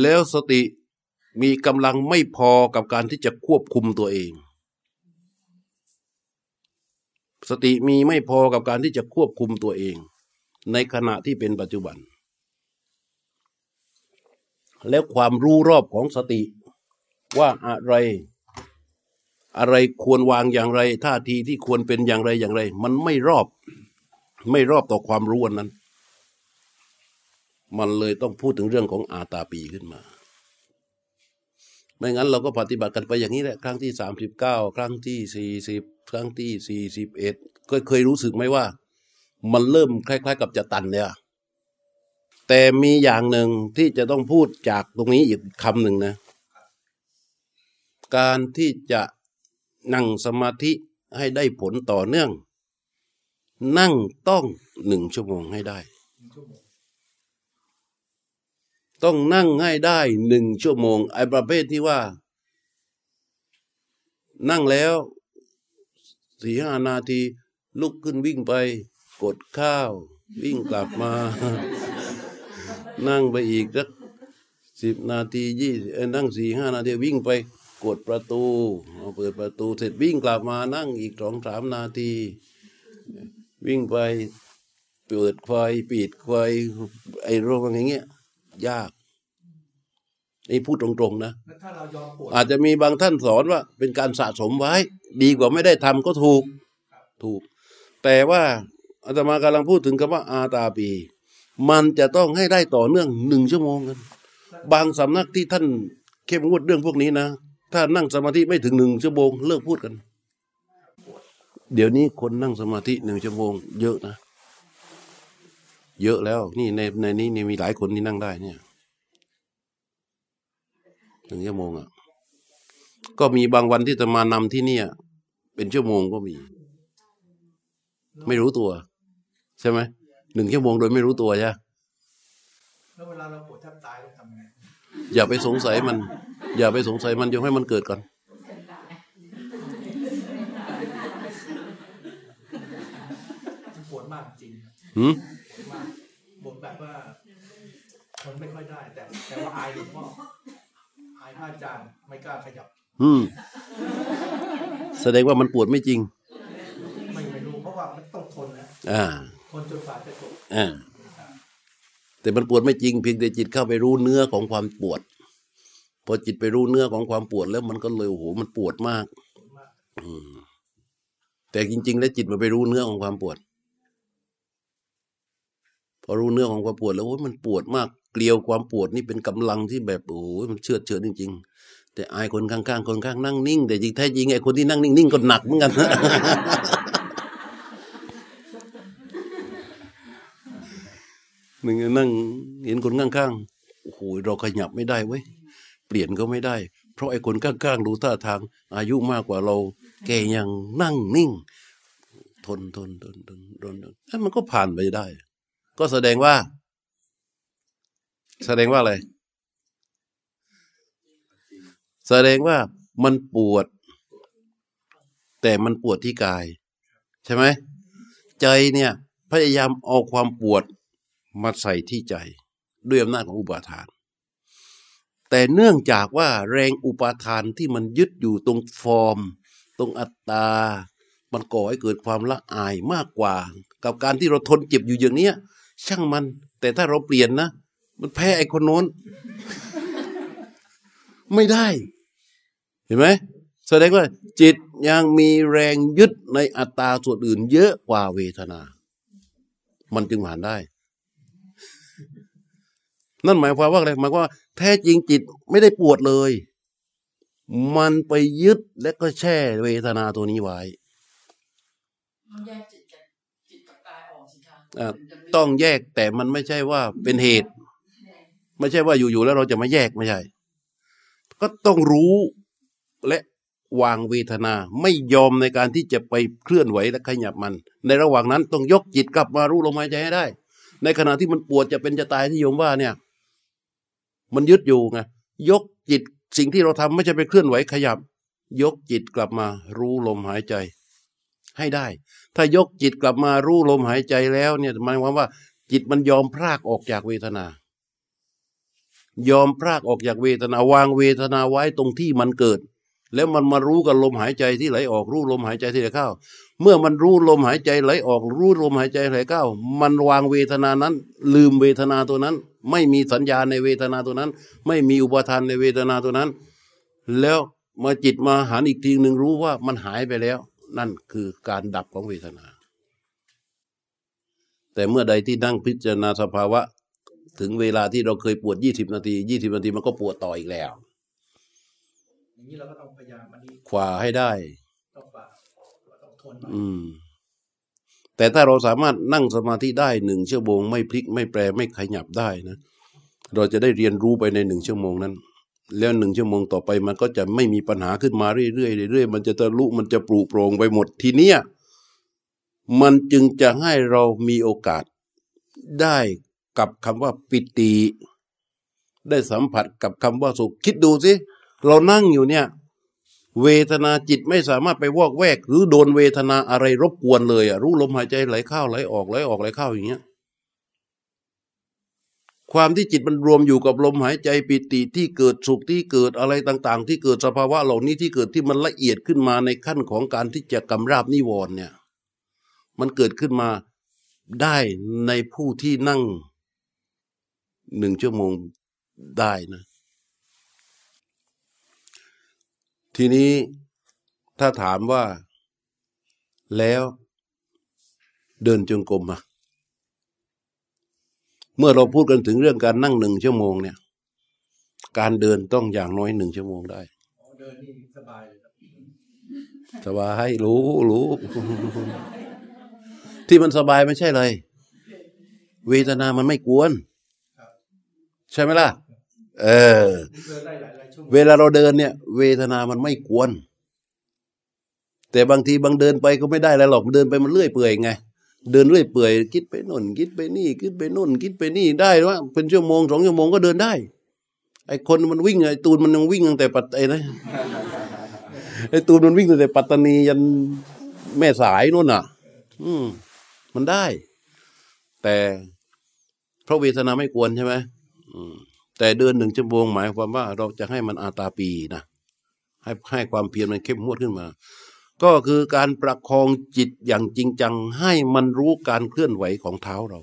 แล้วสติมีกำลังไม่พอกับการที่จะควบคุมตัวเอง สติมีไม่พอกับการที่จะควบคุมตัวเอง ในขณะที่เป็นปัจจุบัน แล้วความรู้รอบของสติ ว่าอะไร อะไรควรวางอย่างไรท่าทีที่ควรเป็นอย่างไรอย่างไร มันไม่รอบ ไม่รอบต่อความรู้นนั้น มันเลยต้องพูดถึงเรื่องของอาตาปีขึ้นมาไม่งั้นเราก็ปฏิบัติกันไปอย่างนี้แหละ ครั้งที่สามสิบเก้าครั้งที่สี่สิบครั้งที่สี่สิบเอ็ดก็เคยรู้สึกไหมว่า มันเริ่มคล้าย ๆ กับจะตันเนี่ยแต่มีอย่างหนึ่งที่จะต้องพูดจากตรงนี้อีกคำหนึ่งนะ การที่จะนั่งสมาธิให้ได้ผลต่อเนื่อง นั่งต้องหนึ่งชั่วโมงให้ได้ ต้องนั่งให้ได้หนึ่งชั่วโมง ไอ้ประเภทที่ว่า นั่งแล้วสี่ห้านาที ลุกขึ้นวิ่งไป กดข้าว วิ่งกลับมา นั่งไปอีกสักสิบนาทียี่นั่งสี่ห้านาทีวิ่งไปกดประตูเปิดประตูเสร็จวิ่งกลับมานั่งอีกสองสามนาที วิ่งไปเปิดไฟปิดไฟไอ้โรคอย่างเงี้ย ยากนี่พูดตรงๆนะาายอมปวดอาจจะมีบางท่านสอนว่า เป็นการสะสมไว้ ดีกว่าไม่ได้ทำก็ถูก ถูก แต่ว่า อาตมากำลังพูดถึงคำว่าอาตาปี มันจะต้องให้ได้ต่อเนื่องหนึ่งชั่วโมงกัน บางสำนักที่ท่านเข้มงวดเรื่องพวกนี้นะ ถ้านั่งสมาธิไม่ถึงหนึ่งชั่วโมงเลิกพูดกัน เดี๋ยวนี้คนนั่งสมาธิหนึ่งชั่วโมง เยอะนะ เยอะแล้ว นี่ในในนี้นี่มีหลายคนที่นั่งได้เนี่ยหนึ่งชั่วโมงอะก็มีบางวันที่จะมานำที่เนี่ย เป็นชั่วโมงก็มี ไม่รู้ตัว ใช่ไหมหนึ่งชั่วโมงโดยไม่รู้ตัวใช่ไหมแล้วเวลาเราปวดแทบตายเราทำไงอย่าไปสงสัยมัน อย่าไปสงสัยมันยกให้มันเกิดก่อนมันปวดมากจริงหืมปวดมากปวดแบบว่าทนไม่ค่อยได้ แต่ แต่ว่าอายหลวงพ่ออายพระอาจารย์ไม่กล้าขยับ อืม แสดงว่ามันปวดไม่จริง ไม่ไม่รู้เพราะว่ามันต้องทนนะอ่า ทนจนฝ่าจะจบอ่าแต่มันปวดไม่จริงเพียงแต่จิตเข้าไปรู้เนื้อของความปวด พอจิตไปรู้เนื้อของความปวดแล้วมันก็เลยโอ้โหมันปวดมากอืมแต่จริง ๆ แล้วจิตมันไปรู้เนื้อของความปวด พอรู้เนื้อของความปวดแล้วโอ้ยมันปวดมาก เกลียวความปวดนี่เป็นกำลังที่แบบโอ้ยมันเชื่อเชื่อจริง ๆ แต่อายคนข้างๆคนข้างนั่งนิ่ง แต่จริงแท้จริงไอ้คนที่นั่งนิ่งๆก็หนักเหมือนกัน หนึ่งนั่งเห็นคนข้างๆโอ้โหเราขยับไม่ได้เว้ยเปลี่ยนก็ไม่ได้ เพราะไอ้คนข้างๆดูท่าทาง อายุมากกว่าเรา แกยังนั่งนิ่ง ทนทนทนทนทนทนแล้วมันก็ผ่านไปได้ ก็แสดงว่า แสดงว่าอะไร แสดงว่ามันปวด แต่มันปวดที่กาย ใช่ไหมใจเนี่ย พยายามเอาความปวด มาใส่ที่ใจด้วยอำนาจของอุปาทาน แต่เนื่องจากว่าแรงอุปาทานที่มันยึดอยู่ตรงฟอร์ม ตรงอัตตา มันก่อให้เกิดความละอายมากกว่า กับการที่เราทนเจ็บอยู่อย่างเนี้ย ช่างมัน แต่ถ้าเราเปลี่ยนนะ มันแพ้ไอ้คนโน้น ไม่ได้ เห็นไหมแสดงว่าจิตยังมีแรงยึดในอัตตาส่วนอื่น เยอะกว่าเวทนา มันจึงผ่านได้ นั่นหมายความว่าอะไรหมายความว่าแท้จริงจิตไม่ได้ปวดเลย มันไปยึดและก็แช่เวทนาตัวนี้ไว้ต้องแยกจิตกับจิตกับกายออกสิคะอะถึจะไม่ต้องแยกแต่มันไม่ใช่ว่าเป็นเหตุ ไม่ใช่ว่าอยู่ๆแล้วเราจะมาแยกไม่ใช่ ก็ต้องรู้และวางเวทนาไม่ยอมในการที่จะไปเคลื่อนไหวและขยับมัน ในระหว่างนั้นต้องยกจิตกลับมารู้ลมหายใจให้ได้ ในขณะที่มันปวดจะเป็นจะตายที่โยมว่าเนี่ย มันยึดอยู่ไงยกจิตสิ่งที่เราทำไม่ใช่ไปเคลื่อนไหวขยับ ยกจิตกลับมารู้ลมหายใจ ให้ได้ ถ้ายกจิตกลับมารู้ลมหายใจแล้วเนี่ยหมายความว่า จิตมันยอมพรากออกจากเวทนา ยอมพรากออกจากเวทนาวางเวทนาไว้ตรงที่มันเกิด แล้วมันมารู้กับลมหายใจที่ไหลออกรู้ลมหายใจที่ไหลเข้า เมื่อมันรู้ลมหายใจไหลออกรู้ลมหายใจไหลเข้า มันวางเวทนานั้น ลืมเวทนาตัวนั้น ไม่มีสัญญาในเวทนาตัวนั้น ไม่มีอุปทานในเวทนาตัวนั้น แล้วมาจิตมาหันอีกทีหนึ่งรู้ว่ามันหายไปแล้ว นั่นคือการดับของเวทนา แต่เมื่อใดที่นั่งพิจารณาสภาวะ ถึงเวลาที่เราเคยปวดยี่สิบนาทียี่สิบนาทีมันก็ปวดต่ออีกแล้วอย่างนี้เราก็ต้องพยายามอันนี้ขวาให้ได้ต้องฝ่าต้องทนหน่อยอืม แต่ถ้าเราสามารถนั่งสมาธิได้หนึ่งชั่วโมงไม่พลิกไม่แปรไม่ขยับได้นะเราจะได้เรียนรู้ไปในหนึ่งชั่วโมงนั้น แล้วหนึ่งชั่วโมงต่อไปมันก็จะไม่มีปัญหาขึ้นมาเรื่อยๆเรื่อยๆมันจะทะลุมันจะปลุโปร่งไปหมดทีเนี้ยมันจึงจะให้เรามีโอกาสได้กับคำว่าปิติ ได้สัมผัสกับคำว่าสุขคิดดูสิเรานั่งอยู่เนี่ย เวทนาจิตไม่สามารถไปวอกแวก หรือโดนเวทนาอะไรรบกวนเลยอะรู้ลมหายใจไหลเข้าไหลออกไหลออกไหลเข้าอย่างเงี้ยความที่จิตมันรวมอยู่กับลมหายใจปิติที่เกิดสุขที่เกิดอะไรต่าง ๆ ที่เกิดสภาวะเหล่านี้ที่เกิดที่มันละเอียดขึ้นมาในขั้นของการที่จะกำราบนิวรณ์เนี่ย มันเกิดขึ้นมาได้ในผู้ที่นั่งหนึ่งชั่วโมงได้นะ ทีนี้ถ้าถามว่าแล้วเดินจงกรมอะเมื่อเราพูดกันถึงเรื่องการนั่งหนึ่งชั่วโมงเนี่ย การเดินต้องอย่างน้อยหนึ่งชั่วโมงได้เดินนี่สบายเลยครับสบายรู้รู้ที่มันสบายไม่ใช่เลย เวทนามันไม่กวนใช่ไหมล่ะ เออ เวลาเราเดินเนี่ย เวทนามันไม่กวน แต่บางทีบางเดินไปก็ไม่ได้แล้วหรอกเดินไปมันเลื่อยเปื่อยไงเดินเรื่อยเปื่อยคิดไปน่นคิดไปนี่คิดไปน่นคิดไปนี่ได้ว่าเป็นชั่วโมงสองชั่วโมงก็เดินได้ ไอ้คนมันวิ่งไอ้ตูนมันยังวิ่งตั้งแต่ปัตไอ้นะไอ้ตูนมันวิ่งตั้งแต่ปัตตานียันแม่สายนู่นน่ะ อืม มันได้ แต่เพราะเวทนาไม่กวนใช่ไหมอืม แต่เดินหนึ่งชั่วโมงหมายความว่าเราจะให้มันอาตาปีนะให้ให้ความเพียรมันเข้มงวดขึ้นมา ก็คือการประคองจิตอย่างจริงจัง ให้มันรู้การเคลื่อนไหวของเท้าเรา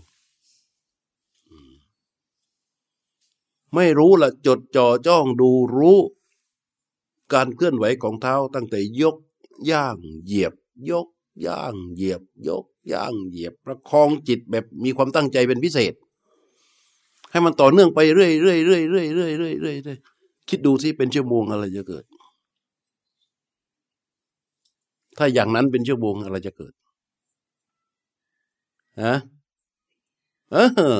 ไม่รู้ละจดจ่อจ้องดูรู้ การเคลื่อนไหวของเท้า ตั้งแต่ยกย่างเหยียบ ยกย่างเหยียบ ยกย่างเหยียบ ประคองจิตแบบมีความตั้งใจเป็นพิเศษ ให้มันต่อเนื่องไปเรื่อยเรื่อยเรื่อยเรื่อยเรื่อยเรื่อยเรื่อยเรื่อยคิดดูสิเป็นชั่วโมงอะไรจะเกิด ถ้าอย่างนั้นเป็นชั่วโมงอะไรจะเกิดฮะเออ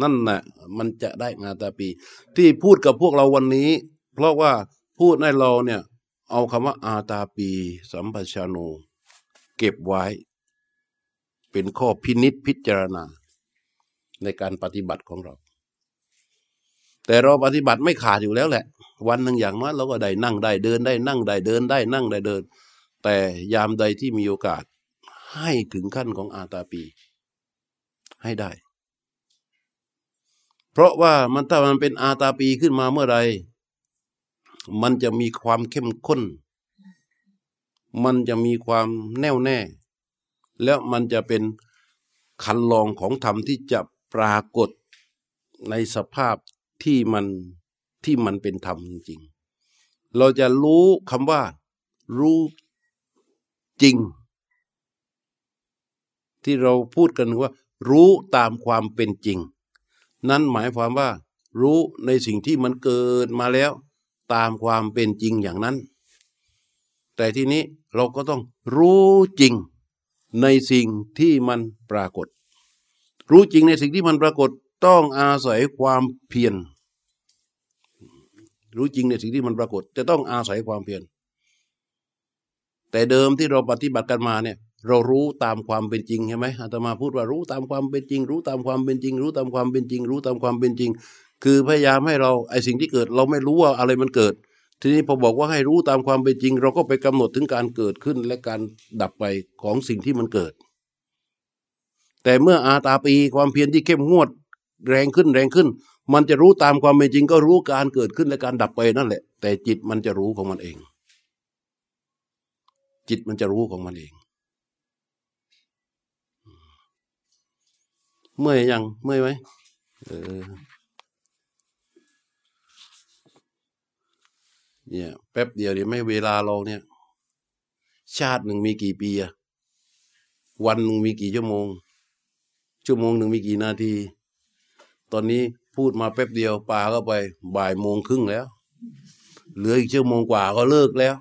นั่นน่ะ มันจะได้งาตาปี ที่พูดกับพวกเราวันนี้ เพราะว่าพูดให้เราเนี่ย เอาคำว่าอาตาปี สัมปชาโน เก็บไว้ เป็นข้อพินิษพิจารณา ในการปฏิบัติของเรา แต่เราปฏิบัติไม่ขาดอยู่แล้วแหละ วันหนึ่งอย่างน้อยเราก็ได้นั่งได้เดินได้นั่งได้เดินได้นั่งได้เดิน แต่ยามใดที่มีโอกาส ให้ถึงขั้นของอาตาปี ให้ได้ เพราะว่ามันถ้ามันเป็นอาตาปีขึ้นมาเมื่อไรมันจะมีความเข้มข้น มันจะมีความแน่วแน่ แล้วมันจะเป็นคันลองของธรรมที่จะปรากฏในสภาพ ที่มันที่มันเป็นธรรมจริงๆ เราจะรู้คำว่า รู้จริง ที่เราพูดกันว่า รู้ตามความเป็นจริง นั่นหมายความว่า รู้ในสิ่งที่มันเกิดมาแล้ว ตามความเป็นจริงอย่างนั้น แต่ทีนี้เราก็ต้องรู้จริงในสิ่งที่มันปรากฏ รู้จริงในสิ่งที่มันปรากฏ ต้องอาศัยความเพียรรู้จริงในสิ่งที่มันปรากฏ จะต้องอาศัยความเพียรแต่เดิมที่เราปฏิบัติกันมาเนี่ย เรารู้ตามความเป็นจริงใช่ไหมอาตมาพูดว่ารู้ตามความเป็นจริง รู้ตามความเป็นจริง รู้ตามความเป็นจริง รู้ตามความเป็นจริง คือพยายามให้เราไอสิ่งที่เกิด เราไม่รู้ว่าอะไรมันเกิด ทีนี้พอบอกว่าให้รู้ตามความเป็นจริง เราก็ไปกำหนดถึงการเกิดขึ้นและการดับไปของสิ่งที่มันเกิด แต่เมื่ออาตาปีความเพียรที่เข้มงวด แรงขึ้นแรงขึ้น มันจะรู้ตามความเป็นจริง ก็รู้การเกิดขึ้นและการดับไปนั่นแหละ แต่จิตมันจะรู้ของมันเอง จิตมันจะรู้ของมันเอง เมื่อยยังเมื่อยไหมเออเนี่ยแป๊บเดียวเดี๋ยวไม่เวลาเราเนี่ย ชาติหนึ่งมีกี่ปีอะวันหนึ่งมีกี่ชั่วโมง ชั่วโมงหนึ่งมีกี่นาที ตอนนี้พูดมาแป๊บเดียวปาก็ไป บ่ายโมงครึ่งแล้ว เหลืออีกชั่วโมงกว่าก็เลิกแล้ว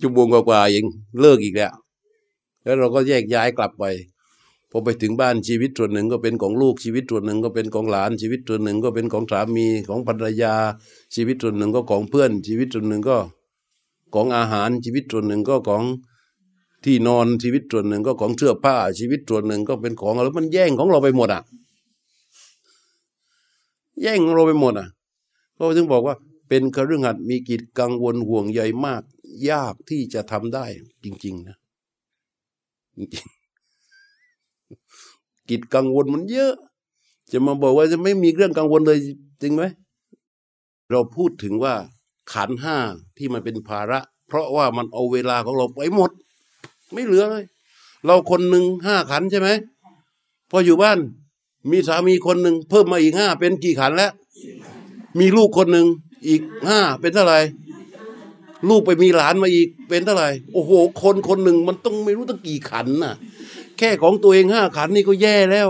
ชั่วโมงกว่าๆเองเลิกอีกแล้ว แล้วเราก็แยกย้ายกลับไปพอไปถึงบ้านชีวิตส่วนหนึ่งก็เป็นของลูกชีวิตส่วนหนึ่งก็เป็นของหลานชีวิตส่วนหนึ่งก็เป็นของสามีของภรรยา ชีวิตส่วนหนึ่งก็ของเพื่อน ชีวิตส่วนหนึ่งก็ของอาหารชีวิตส่วนหนึ่งก็ของ ที่นอนชีวิตส่วนหนึ่งก็ของเสื้อผ้าชีวิตส่วนหนึ่งก็เป็นของอะไรมันแย่งของเราไปหมดอะ แย่งเราไปหมดอะเราถึงบอกว่า เป็นคฤหัสถ์มีกิจกังวลห่วงใยมาก ยากที่จะทำได้ จริง ๆ นะจริงกิจกังวลมันเยอะ จะมาบอกว่าจะไม่มีเรื่องกังวลเลยจริงไหมเราพูดถึงว่าขันห้าที่มันเป็นภาระ เพราะว่ามันเอาเวลาของเราไปหมด ไม่เหลือเลย เราคนหนึ่งห้าขันใช่ไหมพออยู่บ้าน มีสามีคนหนึ่งเพิ่มมาอีกห้าเป็นกี่ขันแล้ว มีลูกคนหนึ่งอีกห้าเป็นเท่าไหร่ลูกไปมีหลานมาอีกเป็นเท่าไหร่โอ้โห คนคนหนึ่งมันต้องไม่รู้ตั้งกี่ขันน่ะ แค่ของตัวเองห้าขันนี่ก็แย่แล้ว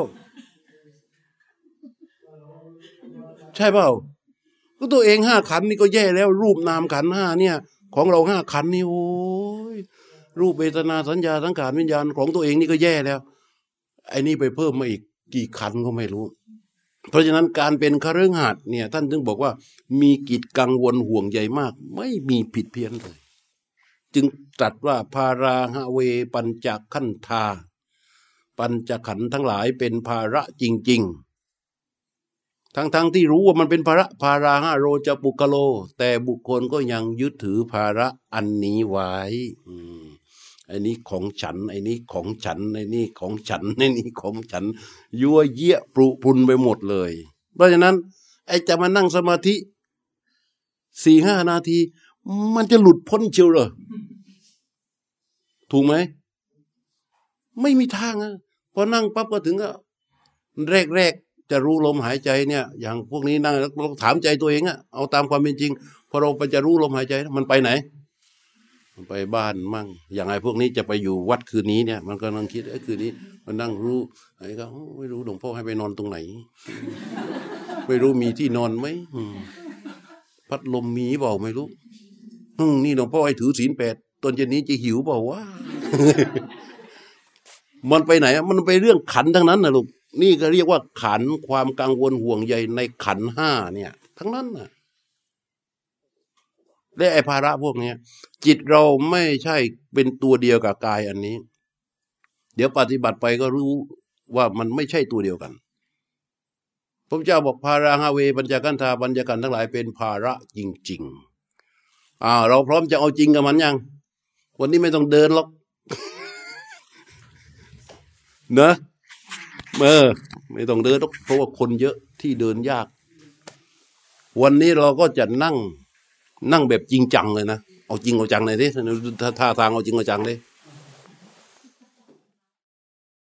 ใช่เปล่าก็ตัวเองห้าขันนี่ก็แย่แล้ว รูปนามขันห้าเนี่ย ของเราห้าขันนี่โอ้ย รูปเวทนาสัญญาสังขารวิญญาณของตัวเองนี่ก็แย่แล้วไอ้นี่ไปเพิ่มมาอีกกี่ขันก็ไม่รู้ เพราะฉะนั้นการเป็นคฤหัสถ์เนี่ยท่านถึงบอกว่า มีกิจกังวลห่วงใยมาก ไม่มีผิดเพี้ยนเลย จึงตรัสว่าพาราหะเวปัญจขันธา ปัญจขันทั้งหลายเป็นภาระจริง ๆทั้งๆทที่รู้ว่ามันเป็นภาระภาราหะโรจะปุกโล แต่บุคคลก็ยังยึดถือภาระอันนี้ไว้ อืมไอ้นี้ของฉันไอ้นี้ของฉันไอ้นี้ของฉันไอ้นี้ของฉัน ยั่วเยี่ยปรุพุนไปหมดเลย เพราะฉะนั้น ไอ้จะมานั่งสมาธิสี่ห้านาที มันจะหลุดพ้นเชียวเหรอถูกไหม ไม่มีทางอะพอนั่งปั๊บก็ถึงก็แรกๆจะรู้ลมหายใจเนี่ย อย่างพวกนี้นั่งแล้วเราถามใจตัวเองอะเอาตามความเป็นจริงพอเราไปจะรู้ลมหายใจ มันไปไหน ไปบ้านมั่ง อย่างไรพวกนี้จะไปอยู่วัดคืนนี้เนี่ย มันก็นั่งคิดไอ้คืนนี้ มันนั่งรู้ไอ้ก็ไม่รู้หลวงพ่อให้ไปนอนตรงไหน ไม่รู้มีที่นอนไหมพัดลมมีเปล่าไม่รู้นี่หลวงพ่อให้ถือศีลแปดตอนเย็นนี้จะหิวเปล่าวะมันไปไหนมันไปเรื่องขันทั้งนั้นนะลูกนี่ก็เรียกว่าขันความกังวลห่วงใยในขันห้าเนี่ย ทั้งนั้นน่ะ และไอ้ภาระพวกนี้จิตเราไม่ใช่เป็นตัวเดียวกับกายอันนี้ เดี๋ยวปฏิบัติไปก็รู้ว่ามันไม่ใช่ตัวเดียวกันพระเจ้าบอกภาราฮาเวปัญจกันธาปัญจกันทั้งหลายเป็นภาระจริงๆอ่าเราพร้อมจะเอาจริงกับมันยังวันนี้ไม่ต้องเดินหรอกนะเออไม่ต้องเดินหรอกเพราะว่าคนเยอะที่เดินยาก วันนี้เราก็จะนั่ง นั่งแบบจริงจังเลยนะ เอาจริงเอาจังเลยดิท่าท่าทางเอาจริงเอาจังเลย